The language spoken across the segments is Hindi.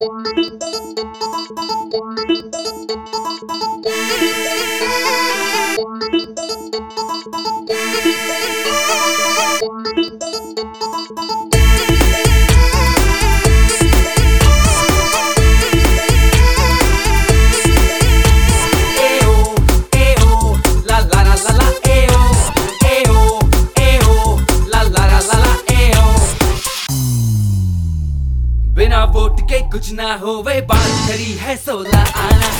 Thank you. ना होवे बात करी है सोला आना।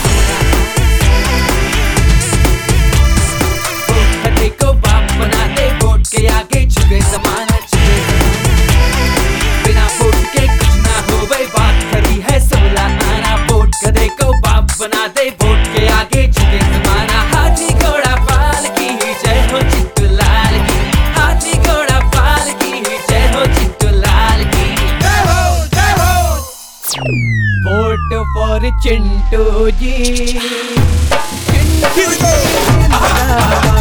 को बाप बना दे वोट के आगे छुपे समान। చెంటోజీ. చెంటోజీ.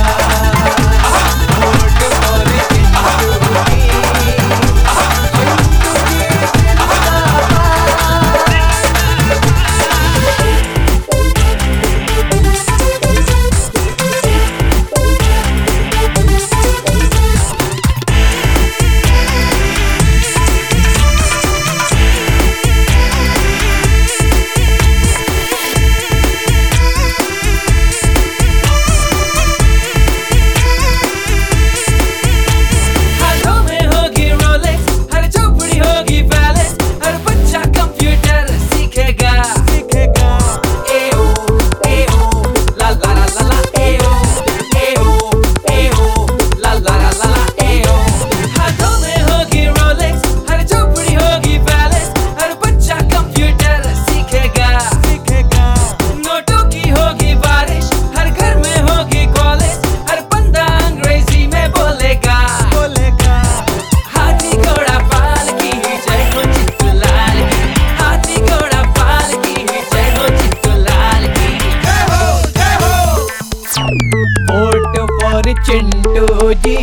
ಚಿಂಟೂಜಿ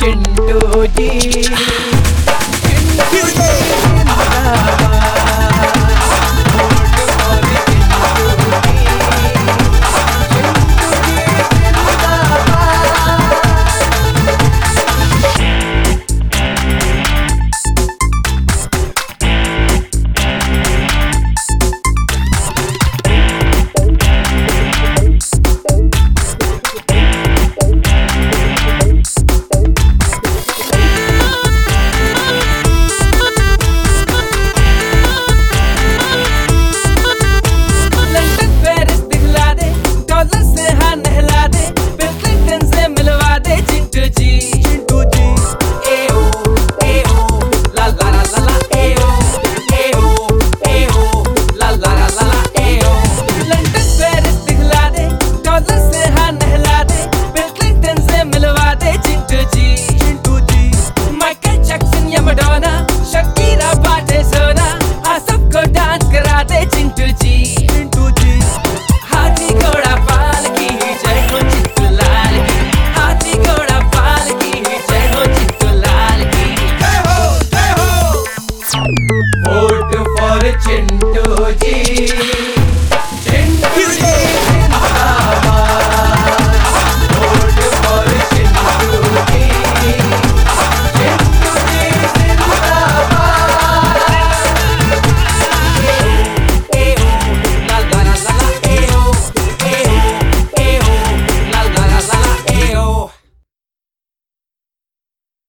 చెంటోజీ